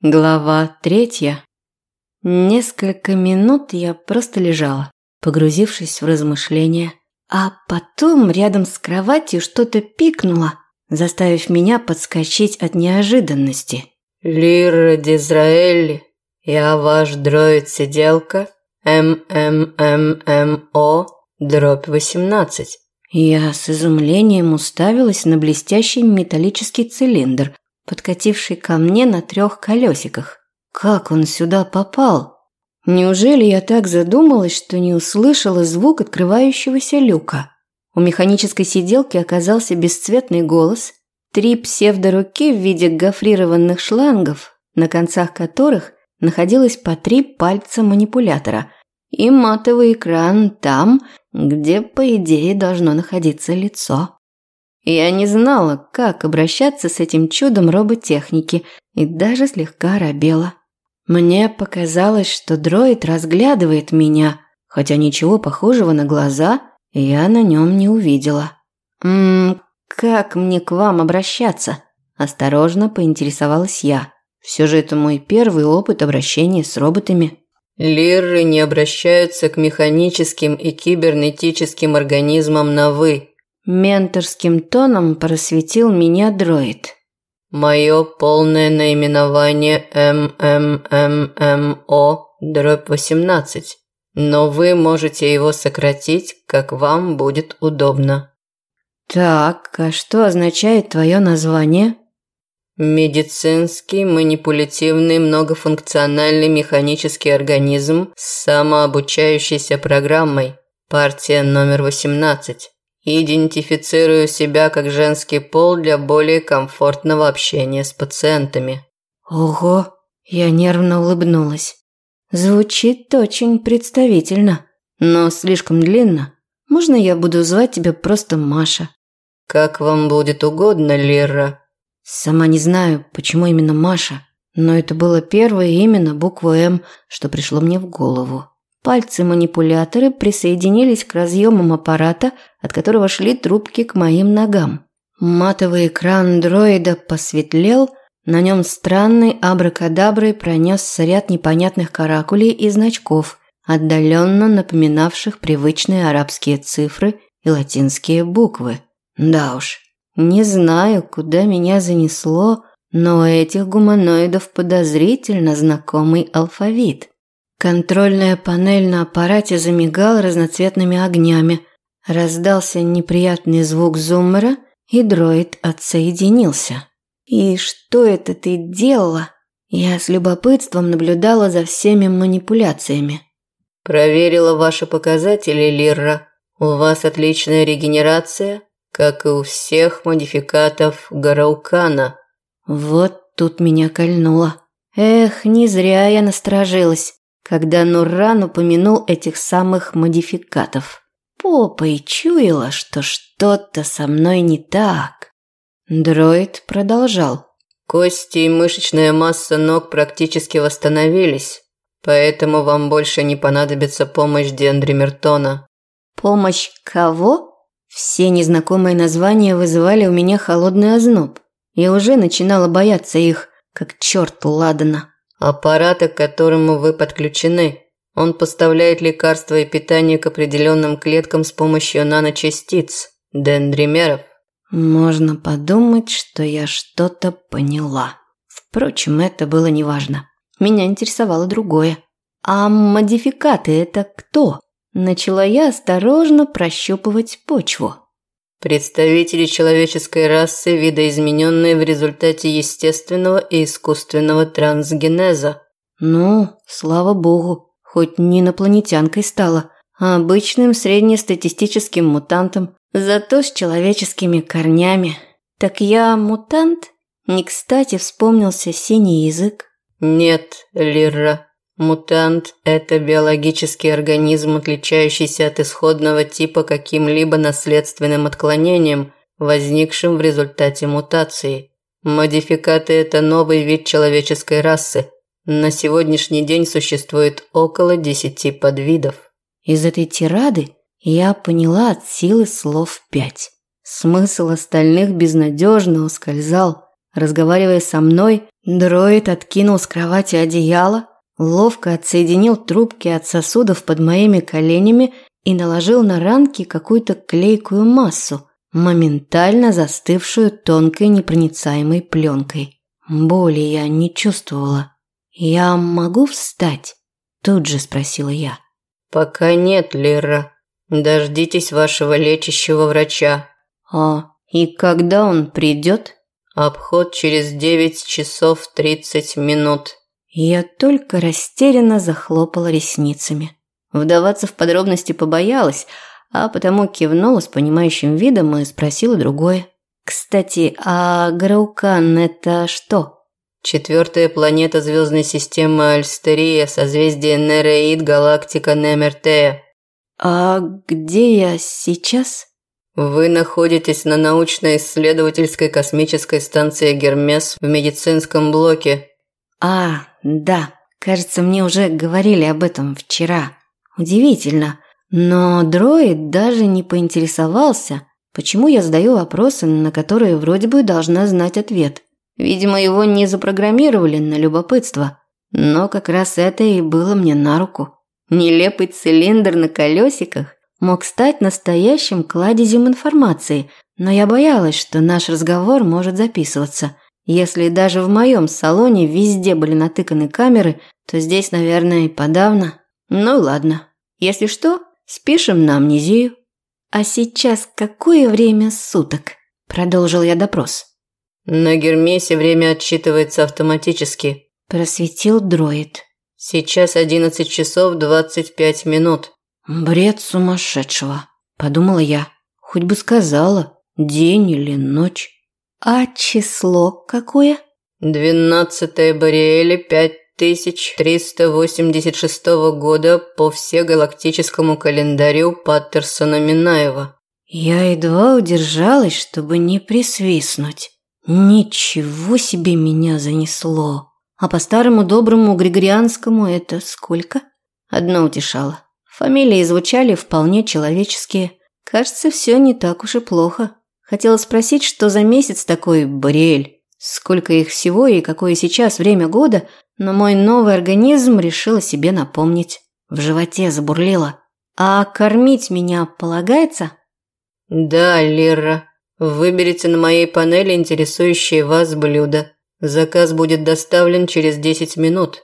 Глава третья. Несколько минут я просто лежала, погрузившись в размышления. А потом рядом с кроватью что-то пикнуло, заставив меня подскочить от неожиданности. «Лира Дизраэль, я ваш дроид-сиделка ММММО, дробь 18». Я с изумлением уставилась на блестящий металлический цилиндр, подкативший ко мне на трех колесиках. Как он сюда попал? Неужели я так задумалась, что не услышала звук открывающегося люка? У механической сиделки оказался бесцветный голос, три псевдоруки в виде гофрированных шлангов, на концах которых находилось по три пальца манипулятора, и матовый экран там, где, по идее, должно находиться лицо. Я не знала, как обращаться с этим чудом роботехники и даже слегка робела. Мне показалось, что дроид разглядывает меня, хотя ничего похожего на глаза я на нем не увидела. «Ммм, как мне к вам обращаться?» – осторожно поинтересовалась я. Все же это мой первый опыт обращения с роботами. Лиры не обращаются к механическим и кибернетическим организмам на «вы», Менторским тоном просветил меня дроид. Мое полное наименование ММММО дробь 18, но вы можете его сократить, как вам будет удобно. Так, а что означает твое название? Медицинский манипулятивный многофункциональный механический организм с самообучающейся программой. Партия номер 18. Идентифицирую себя как женский пол для более комфортного общения с пациентами. Ого, я нервно улыбнулась. Звучит очень представительно, но слишком длинно. Можно я буду звать тебя просто Маша? Как вам будет угодно, Лера. Сама не знаю, почему именно Маша, но это было первое имя на букву «М», что пришло мне в голову. Пальцы-манипуляторы присоединились к разъемам аппарата, от которого шли трубки к моим ногам. Матовый экран дроида посветлел, на нем странной абракадаброй пронесся ряд непонятных каракулей и значков, отдаленно напоминавших привычные арабские цифры и латинские буквы. Да уж, не знаю, куда меня занесло, но у этих гуманоидов подозрительно знакомый алфавит. Контрольная панель на аппарате замигала разноцветными огнями. Раздался неприятный звук зуммера, и дроид отсоединился. «И что это ты делала?» Я с любопытством наблюдала за всеми манипуляциями. «Проверила ваши показатели, Лирра. У вас отличная регенерация, как и у всех модификатов Гараукана». Вот тут меня кольнуло. Эх, не зря я насторожилась когда Нурран упомянул этих самых модификатов. Попой чуяла, что что-то со мной не так. Дроид продолжал. Кости и мышечная масса ног практически восстановились, поэтому вам больше не понадобится помощь Дендри Мертона. Помощь кого? Все незнакомые названия вызывали у меня холодный озноб. Я уже начинала бояться их, как черт Ладана. Аппарата, к которому вы подключены. Он поставляет лекарства и питание к определенным клеткам с помощью наночастиц, дендримеров. Можно подумать, что я что-то поняла. Впрочем, это было неважно. Меня интересовало другое. А модификаты это кто? Начала я осторожно прощупывать почву. Представители человеческой расы, видоизмененные в результате естественного и искусственного трансгенеза. Ну, слава богу, хоть не инопланетянкой стала, а обычным среднестатистическим мутантом, зато с человеческими корнями. Так я мутант? Не кстати вспомнился синий язык. Нет, Лира, Мутант – это биологический организм, отличающийся от исходного типа каким-либо наследственным отклонением, возникшим в результате мутации. Модификаты – это новый вид человеческой расы. На сегодняшний день существует около десяти подвидов. Из этой тирады я поняла от силы слов пять. Смысл остальных безнадежно ускользал. Разговаривая со мной, Дроид откинул с кровати одеяло, ловко отсоединил трубки от сосудов под моими коленями и наложил на ранки какую-то клейкую массу, моментально застывшую тонкой непроницаемой пленкой. Боли я не чувствовала. «Я могу встать?» – тут же спросила я. «Пока нет, Лера. Дождитесь вашего лечащего врача». «А, и когда он придет?» «Обход через девять часов тридцать минут». Я только растерянно захлопала ресницами. Вдаваться в подробности побоялась, а потому кивнула с понимающим видом и спросила другое. «Кстати, а Граукан – это что?» Четвертая планета звездной системы Альстерия, созвездие Нереид, галактика Немертея. «А где я сейчас?» Вы находитесь на научно-исследовательской космической станции Гермес в медицинском блоке. А, да, кажется, мне уже говорили об этом вчера. Удивительно, но дроид даже не поинтересовался, почему я задаю вопросы, на которые вроде бы должна знать ответ. Видимо, его не запрограммировали на любопытство. Но как раз это и было мне на руку. Нелепый цилиндр на колесиках мог стать настоящим кладезем информации, но я боялась, что наш разговор может записываться. Если даже в моем салоне везде были натыканы камеры, то здесь, наверное, и подавно. Ну ладно. Если что, спишем на амнезию. А сейчас какое время суток? Продолжил я допрос. На Гермесе время отсчитывается автоматически. Просветил дроид. Сейчас 11 часов 25 минут. «Бред сумасшедшего», – подумала я. Хоть бы сказала, день или ночь. «А число какое?» «Двенадцатое Бориэля, пять тысяч триста восемьдесят шестого года по всегалактическому календарю Паттерсона Минаева». Я едва удержалась, чтобы не присвистнуть. Ничего себе меня занесло. А по старому доброму григорианскому это сколько? Одно утешало. Фамилии звучали вполне человеческие. Кажется, все не так уж и плохо. Хотела спросить, что за месяц такой Бориэль. Сколько их всего и какое сейчас время года, но мой новый организм решил о себе напомнить. В животе забурлило. А кормить меня полагается? Да, Лера. Выберите на моей панели интересующее вас блюдо. Заказ будет доставлен через 10 минут.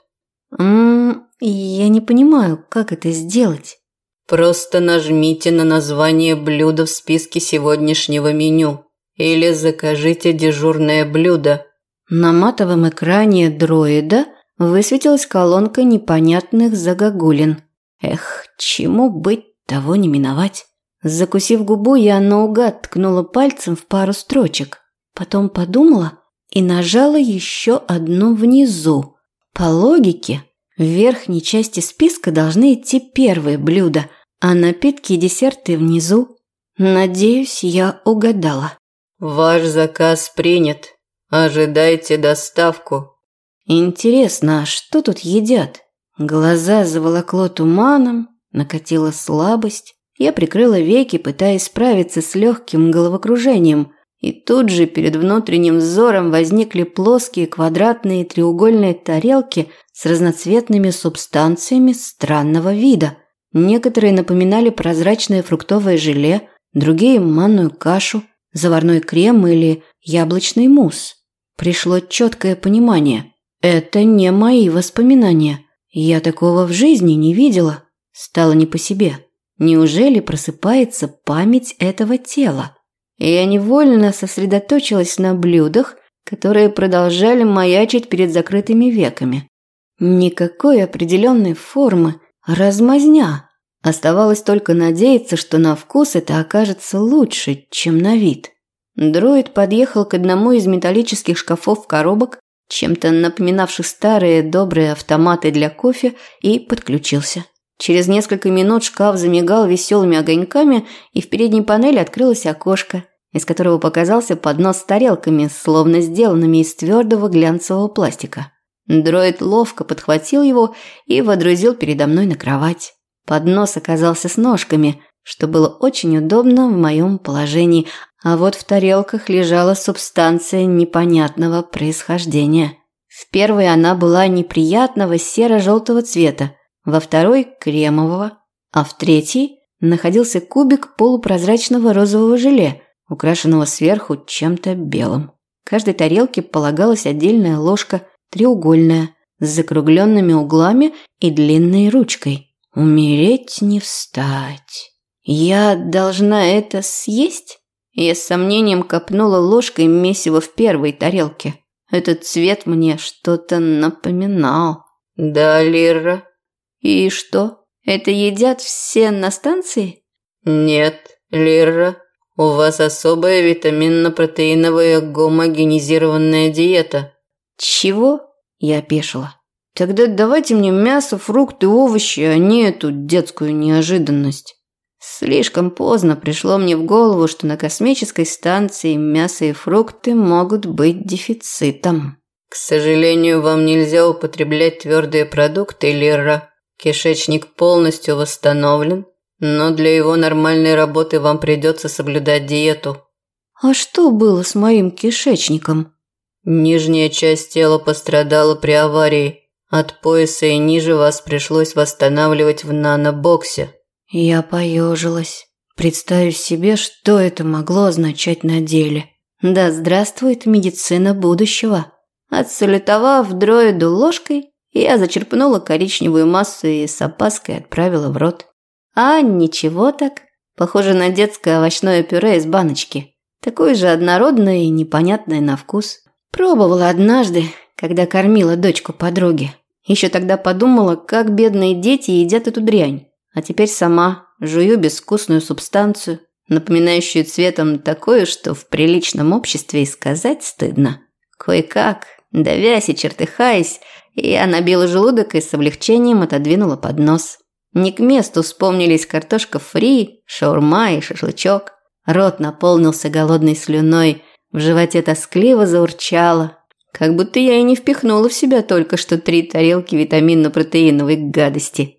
Ммм, я не понимаю, как это сделать. Просто нажмите на название блюда в списке сегодняшнего меню или закажите дежурное блюдо. На матовом экране дроида высветилась колонка непонятных загогулин. Эх, чему быть, того не миновать. Закусив губу, я наугад ткнула пальцем в пару строчек. Потом подумала и нажала еще одну внизу. По логике, в верхней части списка должны идти первые блюда, а напитки и десерты внизу. Надеюсь, я угадала. Ваш заказ принят. Ожидайте доставку. Интересно, а что тут едят? Глаза заволокло туманом, накатила слабость. Я прикрыла веки, пытаясь справиться с легким головокружением – и тут же перед внутренним взором возникли плоские квадратные треугольные тарелки с разноцветными субстанциями странного вида. Некоторые напоминали прозрачное фруктовое желе, другие – манную кашу, заварной крем или яблочный мусс. Пришло четкое понимание – это не мои воспоминания. Я такого в жизни не видела. Стало не по себе. Неужели просыпается память этого тела? И я невольно сосредоточилась на блюдах, которые продолжали маячить перед закрытыми веками. Никакой определенной формы, размазня. Оставалось только надеяться, что на вкус это окажется лучше, чем на вид. Дроид подъехал к одному из металлических шкафов коробок, чем-то напоминавших старые добрые автоматы для кофе, и подключился. Через несколько минут шкаф замигал веселыми огоньками, и в передней панели открылось окошко, из которого показался поднос с тарелками, словно сделанными из твердого глянцевого пластика. Дроид ловко подхватил его и водрузил передо мной на кровать. Поднос оказался с ножками, что было очень удобно в моем положении, а вот в тарелках лежала субстанция непонятного происхождения. В первой она была неприятного серо-желтого цвета, во второй – кремового, а в третьей находился кубик полупрозрачного розового желе, украшенного сверху чем-то белым. Каждой тарелке полагалась отдельная ложка, треугольная, с закругленными углами и длинной ручкой. Умереть не встать. Я должна это съесть? Я с сомнением копнула ложкой месиво в первой тарелке. Этот цвет мне что-то напоминал. Да, Лира. И что? Это едят все на станции? Нет, Лира. У вас особая витаминно-протеиновая гомогенизированная диета. Чего? Я опешила. Тогда давайте мне мясо, фрукты, овощи, а не эту детскую неожиданность. Слишком поздно пришло мне в голову, что на космической станции мясо и фрукты могут быть дефицитом. К сожалению, вам нельзя употреблять твердые продукты, Лера. Кишечник полностью восстановлен, но для его нормальной работы вам придется соблюдать диету. А что было с моим кишечником? Нижняя часть тела пострадала при аварии. От пояса и ниже вас пришлось восстанавливать в нанобоксе. Я поежилась, представив себе, что это могло означать на деле. Да здравствует медицина будущего. Отсалютовав дроиду ложкой, я зачерпнула коричневую массу и с опаской отправила в рот. А, ничего так. Похоже на детское овощное пюре из баночки. Такое же однородное и непонятное на вкус. Пробовала однажды, когда кормила дочку подруги. Еще тогда подумала, как бедные дети едят эту дрянь. А теперь сама жую безвкусную субстанцию, напоминающую цветом такое, что в приличном обществе и сказать стыдно. Кое-как, давясь и чертыхаясь, я набила желудок и с облегчением отодвинула под нос. Не к месту вспомнились картошка фри, шаурма и шашлычок. Рот наполнился голодной слюной, в животе тоскливо заурчало, как будто я и не впихнула в себя только что три тарелки витаминно-протеиновой гадости.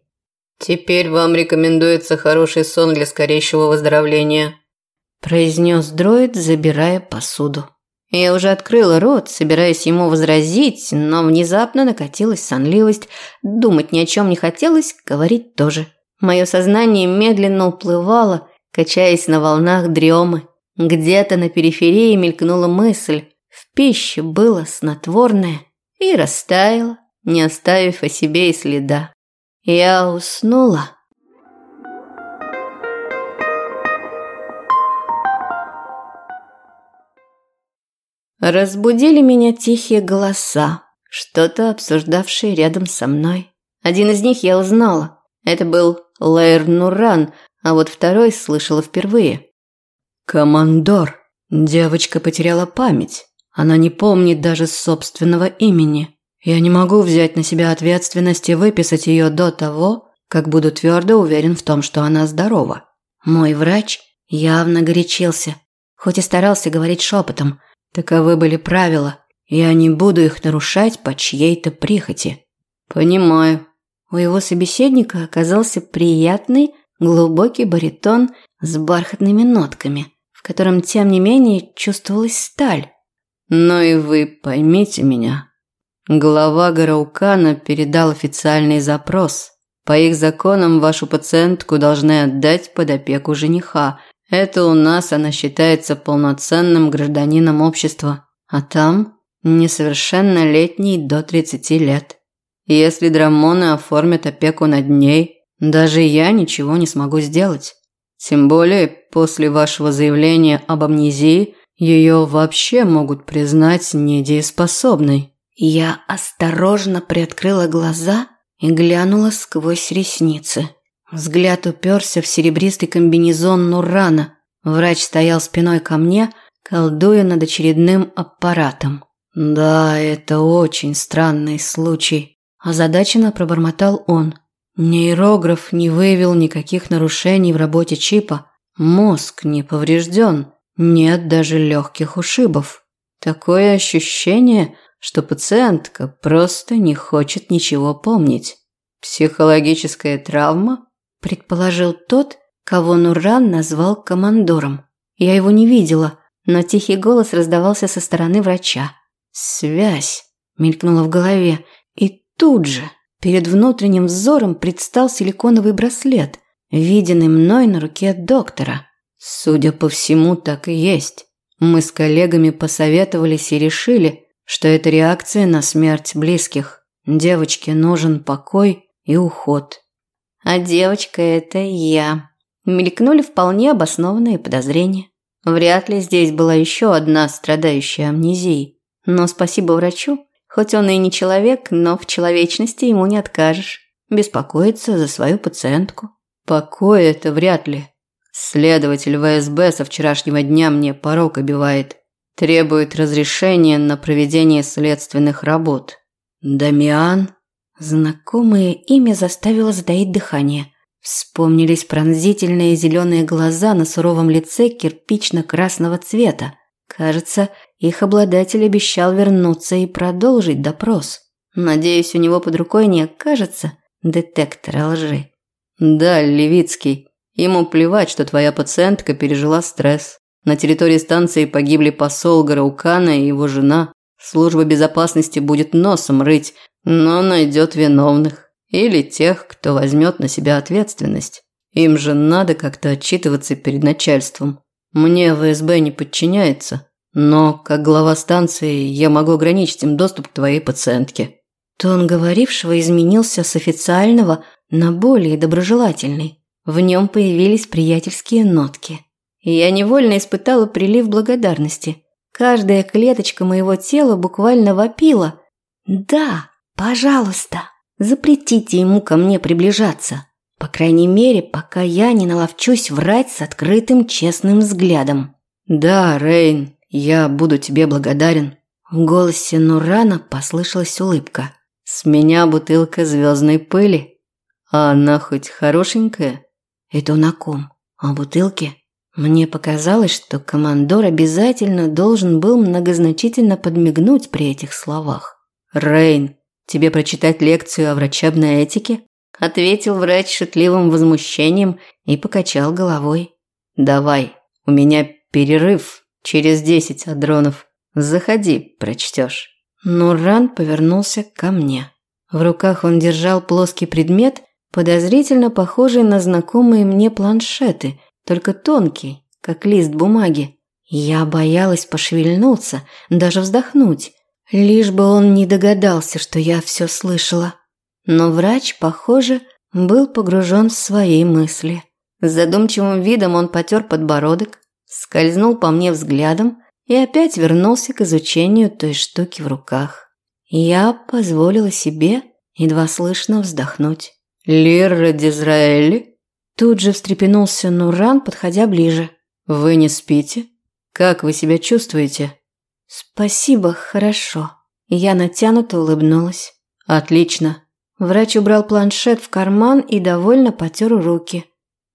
«Теперь вам рекомендуется хороший сон для скорейшего выздоровления», произнес дроид, забирая посуду. Я уже открыла рот, собираясь ему возразить, но внезапно накатилась сонливость. Думать ни о чем не хотелось, говорить тоже. Мое сознание медленно уплывало, качаясь на волнах дремы. Где-то на периферии мелькнула мысль. В пище было снотворное и растаяло, не оставив о себе и следа. Я уснула. Разбудили меня тихие голоса, что-то обсуждавшие рядом со мной. Один из них я узнала. Это был Лейр Нуран, а вот второй слышала впервые. «Командор!» Девочка потеряла память. Она не помнит даже собственного имени. Я не могу взять на себя ответственность и выписать ее до того, как буду твердо уверен в том, что она здорова. Мой врач явно горячился, хоть и старался говорить шепотом. Таковы были правила, и я не буду их нарушать по чьей-то прихоти. Понимаю. У его собеседника оказался приятный, глубокий баритон с бархатными нотками, в котором, тем не менее, чувствовалась сталь. Но и вы поймите меня, Глава Гараукана передал официальный запрос. По их законам вашу пациентку должны отдать под опеку жениха. Это у нас она считается полноценным гражданином общества. А там несовершеннолетний до 30 лет. Если драмоны оформят опеку над ней, даже я ничего не смогу сделать. Тем более после вашего заявления об амнезии ее вообще могут признать недееспособной. Я осторожно приоткрыла глаза и глянула сквозь ресницы. Взгляд уперся в серебристый комбинезон Нурана. Врач стоял спиной ко мне, колдуя над очередным аппаратом. «Да, это очень странный случай», – озадаченно пробормотал он. Нейрограф не выявил никаких нарушений в работе чипа. Мозг не поврежден, нет даже легких ушибов. Такое ощущение, что пациентка просто не хочет ничего помнить. Психологическая травма, предположил тот, кого Нуран назвал командором. Я его не видела, но тихий голос раздавался со стороны врача. Связь. мелькнуло в голове, и тут же перед внутренним взором предстал силиконовый браслет, виденный мной на руке доктора. Судя по всему, так и есть. Мы с коллегами посоветовались и решили, что это реакция на смерть близких. Девочке нужен покой и уход. А девочка – это я. Мелькнули вполне обоснованные подозрения. Вряд ли здесь была еще одна страдающая амнезией. Но спасибо врачу, хоть он и не человек, но в человечности ему не откажешь. Беспокоиться за свою пациентку. Покой это вряд ли. Следователь ВСБ со вчерашнего дня мне порог обивает. Требует разрешения на проведение следственных работ. Дамиан? Знакомое имя заставило затаить дыхание. Вспомнились пронзительные зеленые глаза на суровом лице кирпично-красного цвета. Кажется, их обладатель обещал вернуться и продолжить допрос. Надеюсь, у него под рукой не окажется детектора лжи. Да, Левицкий. Ему плевать, что твоя пациентка пережила стресс. На территории станции погибли посол Гараукана и его жена. Служба безопасности будет носом рыть, но найдет виновных. Или тех, кто возьмет на себя ответственность. Им же надо как-то отчитываться перед начальством. Мне ВСБ не подчиняется, но как глава станции я могу ограничить им доступ к твоей пациентке. Тон говорившего изменился с официального на более доброжелательный. В нем появились приятельские нотки. я невольно испытала прилив благодарности. Каждая клеточка моего тела буквально вопила. «Да, пожалуйста!» Запретите ему ко мне приближаться. По крайней мере, пока я не наловчусь врать с открытым честным взглядом. Да, Рейн, я буду тебе благодарен. В голосе Нурана послышалась улыбка. С меня бутылка звездной пыли. А она хоть хорошенькая? Это о ком? О бутылке? Мне показалось, что командор обязательно должен был многозначительно подмигнуть при этих словах. Рейн, Тебе прочитать лекцию о врачебной этике?» Ответил врач шутливым возмущением и покачал головой. «Давай, у меня перерыв через десять адронов. Заходи, прочтешь». Нуран повернулся ко мне. В руках он держал плоский предмет, подозрительно похожий на знакомые мне планшеты, только тонкий, как лист бумаги. Я боялась пошевельнуться, даже вздохнуть. Лишь бы он не догадался, что я все слышала. Но врач, похоже, был погружен в свои мысли. С задумчивым видом он потер подбородок, скользнул по мне взглядом и опять вернулся к изучению той штуки в руках. Я позволила себе едва слышно вздохнуть. «Лира Дизраэли?» Тут же встрепенулся Нуран, подходя ближе. «Вы не спите? Как вы себя чувствуете?» «Спасибо, хорошо». Я натянуто улыбнулась. «Отлично». Врач убрал планшет в карман и довольно потер руки.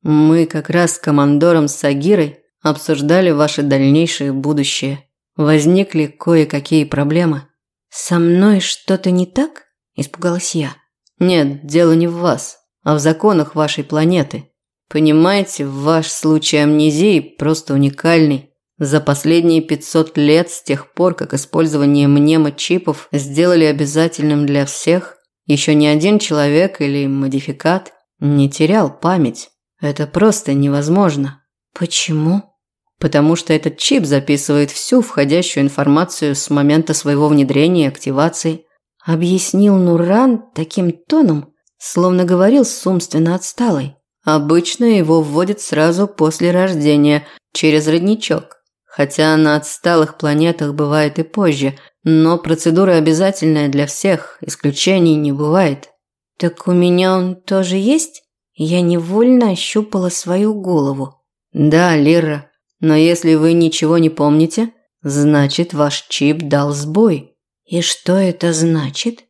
«Мы как раз с командором Сагирой обсуждали ваше дальнейшее будущее. Возникли кое-какие проблемы». «Со мной что-то не так?» – испугалась я. «Нет, дело не в вас, а в законах вашей планеты. Понимаете, ваш случай амнезии просто уникальный. За последние 500 лет, с тех пор, как использование мнемочипов сделали обязательным для всех, еще ни один человек или модификат не терял память. Это просто невозможно. Почему? Потому что этот чип записывает всю входящую информацию с момента своего внедрения и активации. Объяснил Нуран таким тоном, словно говорил с умственно отсталой. Обычно его вводят сразу после рождения, через родничок хотя на отсталых планетах бывает и позже, но процедура обязательная для всех, исключений не бывает. Так у меня он тоже есть? Я невольно ощупала свою голову. Да, Лира, но если вы ничего не помните, значит ваш чип дал сбой. И что это значит?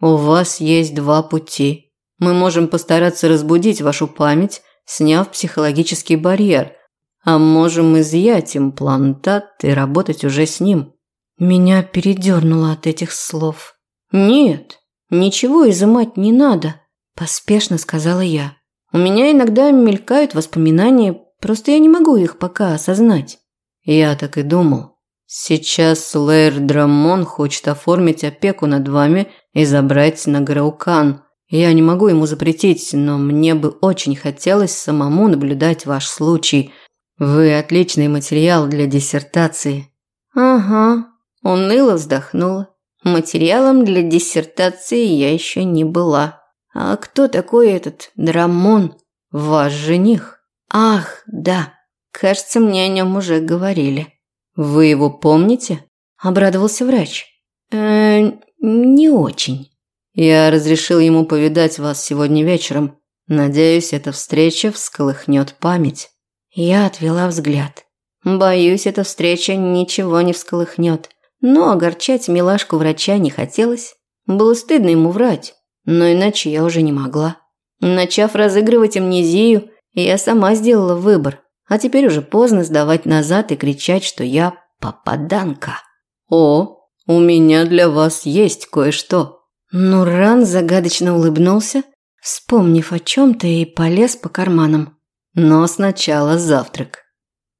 У вас есть два пути. Мы можем постараться разбудить вашу память, сняв психологический барьер – а можем изъять имплантат и работать уже с ним. Меня передернуло от этих слов. Нет, ничего изымать не надо, поспешно сказала я. У меня иногда мелькают воспоминания, просто я не могу их пока осознать. Я так и думал. Сейчас Лэйр Драмон хочет оформить опеку над вами и забрать на Граукан. Я не могу ему запретить, но мне бы очень хотелось самому наблюдать ваш случай. Вы отличный материал для диссертации. Ага, уныло вздохнула. Материалом для диссертации я еще не была. А кто такой этот Драмон? Ваш жених? Ах, да. Кажется, мне о нем уже говорили. Вы его помните? Обрадовался врач. Э, не очень. Я разрешил ему повидать вас сегодня вечером. Надеюсь, эта встреча всколыхнет память. Я отвела взгляд. Боюсь, эта встреча ничего не всколыхнет. Но огорчать милашку врача не хотелось. Было стыдно ему врать, но иначе я уже не могла. Начав разыгрывать амнезию, я сама сделала выбор. А теперь уже поздно сдавать назад и кричать, что я попаданка. «О, у меня для вас есть кое-что». Нуран загадочно улыбнулся, вспомнив о чем-то и полез по карманам. «Но сначала завтрак».